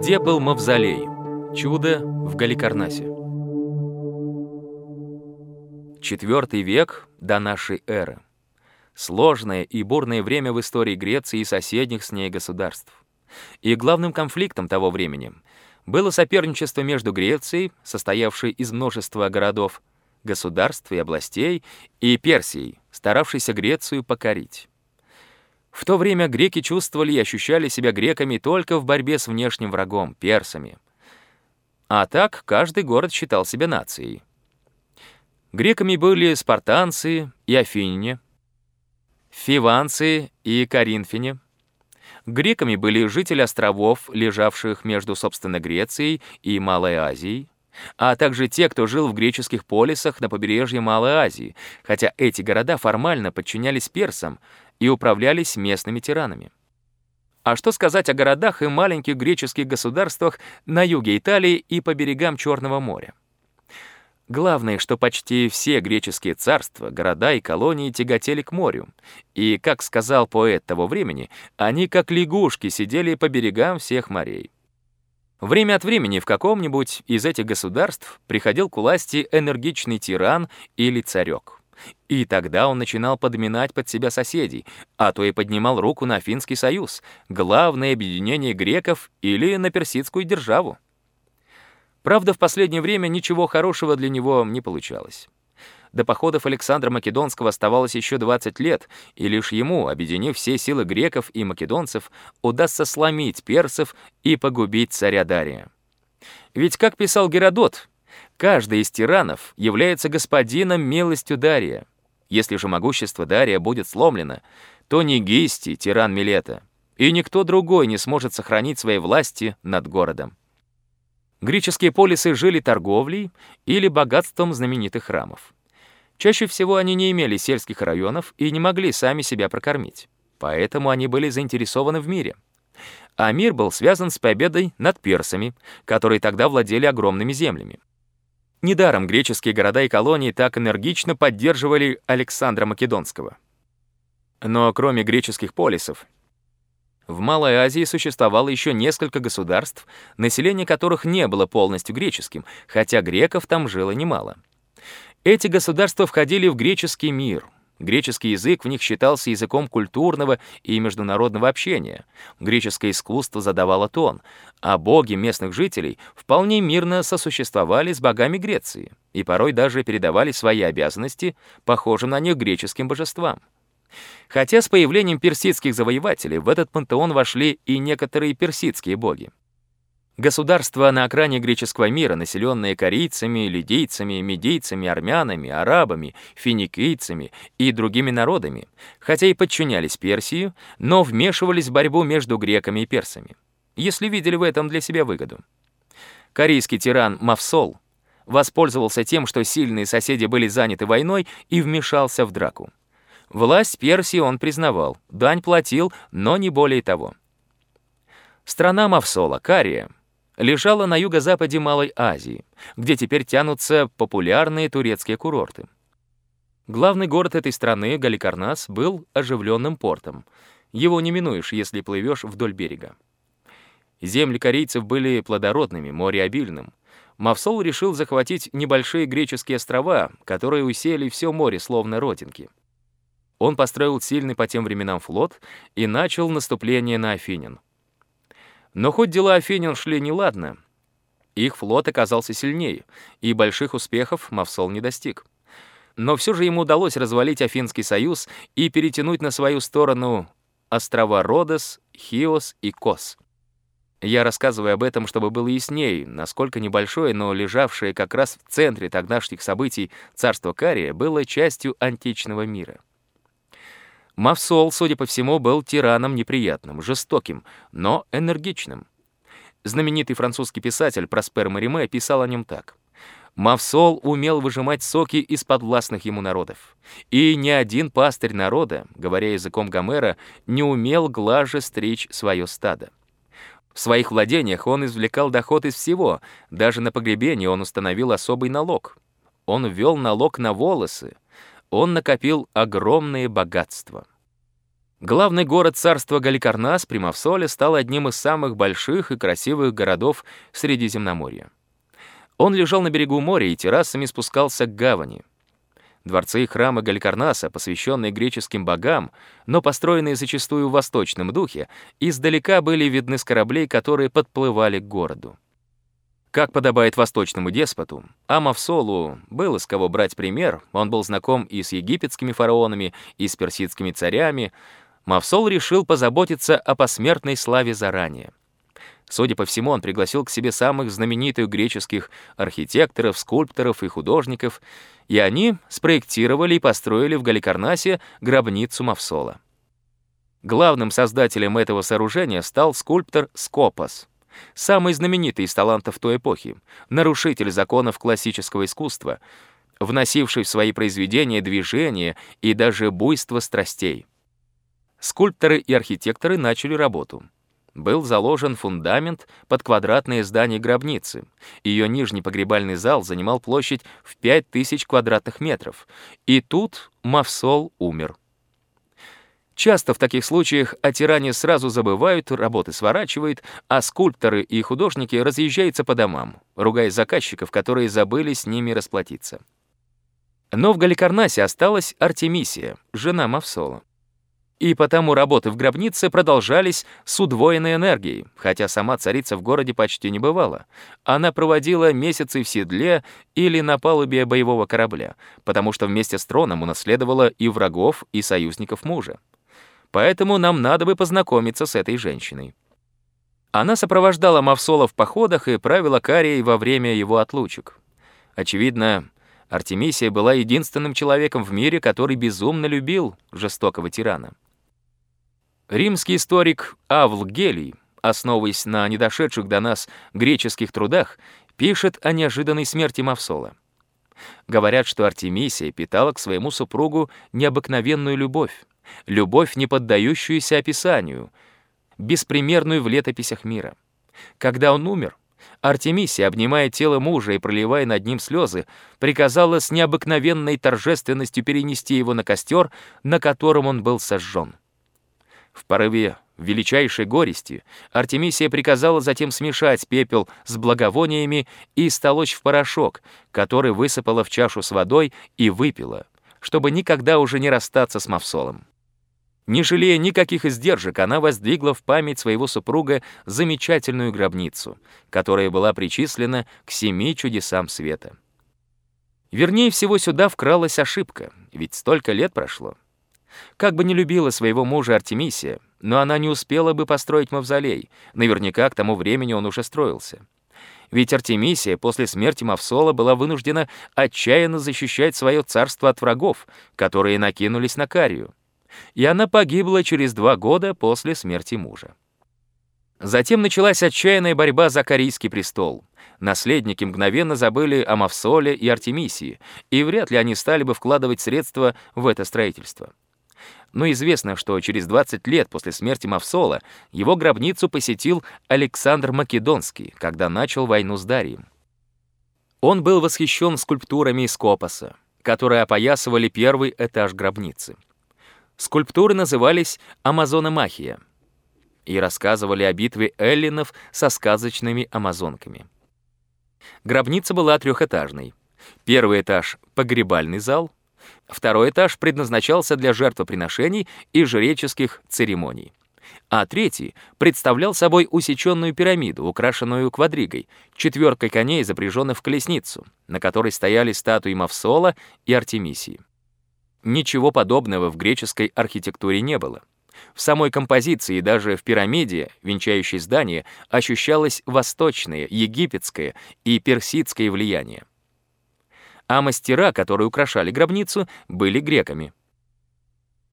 Где был мавзолей? Чудо в Галикарнасе. Четвертый век до нашей эры. Сложное и бурное время в истории Греции и соседних с ней государств. И главным конфликтом того времени было соперничество между Грецией, состоявшей из множества городов, государств и областей, и Персией, старавшейся Грецию покорить. В то время греки чувствовали и ощущали себя греками только в борьбе с внешним врагом, персами. А так каждый город считал себя нацией. Греками были спартанцы и афиняне, фиванцы и коринфяне. Греками были жители островов, лежавших между, собственно, Грецией и Малой Азией, а также те, кто жил в греческих полисах на побережье Малой Азии, хотя эти города формально подчинялись персам и управлялись местными тиранами. А что сказать о городах и маленьких греческих государствах на юге Италии и по берегам Черного моря? Главное, что почти все греческие царства, города и колонии тяготели к морю. И, как сказал поэт того времени, они как лягушки сидели по берегам всех морей. Время от времени в каком-нибудь из этих государств приходил к власти энергичный тиран или царек. И тогда он начинал подминать под себя соседей, а то и поднимал руку на Афинский союз, главное объединение греков или на персидскую державу. Правда, в последнее время ничего хорошего для него не получалось. До походов Александра Македонского оставалось еще 20 лет, и лишь ему, объединив все силы греков и македонцев, удастся сломить персов и погубить царя Дария. Ведь, как писал Геродот, каждый из тиранов является господином милостью Дария. Если же могущество Дария будет сломлено, то ни Гисти, тиран Милета, и никто другой не сможет сохранить своей власти над городом. Греческие полисы жили торговлей или богатством знаменитых храмов. Чаще всего они не имели сельских районов и не могли сами себя прокормить. Поэтому они были заинтересованы в мире. А мир был связан с победой над персами, которые тогда владели огромными землями. Недаром греческие города и колонии так энергично поддерживали Александра Македонского. Но кроме греческих полисов, в Малой Азии существовало еще несколько государств, население которых не было полностью греческим, хотя греков там жило немало. Эти государства входили в греческий мир. Греческий язык в них считался языком культурного и международного общения. Греческое искусство задавало тон, а боги местных жителей вполне мирно сосуществовали с богами Греции и порой даже передавали свои обязанности похожим на них греческим божествам. Хотя с появлением персидских завоевателей в этот пантеон вошли и некоторые персидские боги. Государства на окраине греческого мира, населенные корейцами, лидийцами, медийцами, армянами, арабами, финикийцами и другими народами, хотя и подчинялись Персии, но вмешивались в борьбу между греками и персами, если видели в этом для себя выгоду. Корейский тиран Мавсол воспользовался тем, что сильные соседи были заняты войной и вмешался в драку. Власть Персии он признавал, дань платил, но не более того. Страна Мавсола, Кария, лежала на юго-западе Малой Азии, где теперь тянутся популярные турецкие курорты. Главный город этой страны, Галикарнас, был оживленным портом. Его не минуешь, если плывешь вдоль берега. Земли корейцев были плодородными, море обильным. Мавсол решил захватить небольшие греческие острова, которые усеяли все море, словно родинки. Он построил сильный по тем временам флот и начал наступление на Афинин. Но хоть дела Афинин шли неладно, их флот оказался сильнее, и больших успехов Мавсол не достиг. Но все же ему удалось развалить Афинский союз и перетянуть на свою сторону острова Родос, Хиос и Кос. Я рассказываю об этом, чтобы было яснее, насколько небольшое, но лежавшее как раз в центре тогдашних событий царство Кария было частью античного мира. Мавсол, судя по всему, был тираном неприятным, жестоким, но энергичным. Знаменитый французский писатель Проспер Мариме писал о нем так. Мавсол умел выжимать соки из подвластных ему народов. И ни один пастырь народа, говоря языком Гомера, не умел глаже стричь свое стадо. В своих владениях он извлекал доход из всего, даже на погребение он установил особый налог. Он ввел налог на волосы, он накопил огромные богатства. Главный город царства Галикарнас при Мавсоле стал одним из самых больших и красивых городов Средиземноморья. Он лежал на берегу моря и террасами спускался к гавани. Дворцы и храмы Галикарнаса, посвященные греческим богам, но построенные зачастую в восточном духе, издалека были видны с кораблей, которые подплывали к городу. Как подобает восточному деспоту, Амавсолу было с кого брать пример, он был знаком и с египетскими фараонами, и с персидскими царями. Мавсол решил позаботиться о посмертной славе заранее. Судя по всему, он пригласил к себе самых знаменитых греческих архитекторов, скульпторов и художников, и они спроектировали и построили в Галикарнасе гробницу Мавсола. Главным создателем этого сооружения стал скульптор Скопос, самый знаменитый из талантов той эпохи, нарушитель законов классического искусства, вносивший в свои произведения движение и даже буйство страстей. Скульпторы и архитекторы начали работу — был заложен фундамент под квадратное здание гробницы. Ее нижний погребальный зал занимал площадь в 5000 квадратных метров. И тут Мавсол умер. Часто в таких случаях о тиране сразу забывают, работы сворачивают, а скульпторы и художники разъезжаются по домам, ругая заказчиков, которые забыли с ними расплатиться. Но в Галикарнасе осталась Артемисия, жена Мавсола и потому работы в гробнице продолжались с удвоенной энергией, хотя сама царица в городе почти не бывала. Она проводила месяцы в седле или на палубе боевого корабля, потому что вместе с троном унаследовала и врагов, и союзников мужа. Поэтому нам надо бы познакомиться с этой женщиной. Она сопровождала Мавсола в походах и правила Карией во время его отлучек. Очевидно, Артемисия была единственным человеком в мире, который безумно любил жестокого тирана. Римский историк Авл Гелий, основываясь на недошедших до нас греческих трудах, пишет о неожиданной смерти Мавсола. Говорят, что Артемисия питала к своему супругу необыкновенную любовь, любовь, не поддающуюся описанию, беспримерную в летописях мира. Когда он умер, Артемисия, обнимая тело мужа и проливая над ним слезы, приказала с необыкновенной торжественностью перенести его на костер, на котором он был сожжен. В порыве величайшей горести Артемисия приказала затем смешать пепел с благовониями и столочь в порошок, который высыпала в чашу с водой и выпила, чтобы никогда уже не расстаться с Мавсолом. Не жалея никаких издержек, она воздвигла в память своего супруга замечательную гробницу, которая была причислена к семи чудесам света. Вернее всего, сюда вкралась ошибка, ведь столько лет прошло. Как бы не любила своего мужа Артемисия, но она не успела бы построить мавзолей. Наверняка к тому времени он уже строился. Ведь Артемисия после смерти Мавсола была вынуждена отчаянно защищать свое царство от врагов, которые накинулись на Карию. И она погибла через два года после смерти мужа. Затем началась отчаянная борьба за Карийский престол. Наследники мгновенно забыли о Мавсоле и Артемисии, и вряд ли они стали бы вкладывать средства в это строительство но известно, что через 20 лет после смерти Мавсола его гробницу посетил Александр Македонский, когда начал войну с Дарием. Он был восхищен скульптурами из Копоса, которые опоясывали первый этаж гробницы. Скульптуры назывались «Амазономахия» и рассказывали о битве эллинов со сказочными амазонками. Гробница была трехэтажной. Первый этаж — погребальный зал — Второй этаж предназначался для жертвоприношений и жреческих церемоний. А третий представлял собой усеченную пирамиду, украшенную квадригой, четверкой коней, запряженных в колесницу, на которой стояли статуи Мавсола и Артемисии. Ничего подобного в греческой архитектуре не было. В самой композиции даже в пирамиде, венчающей здание, ощущалось восточное, египетское и персидское влияние а мастера, которые украшали гробницу, были греками.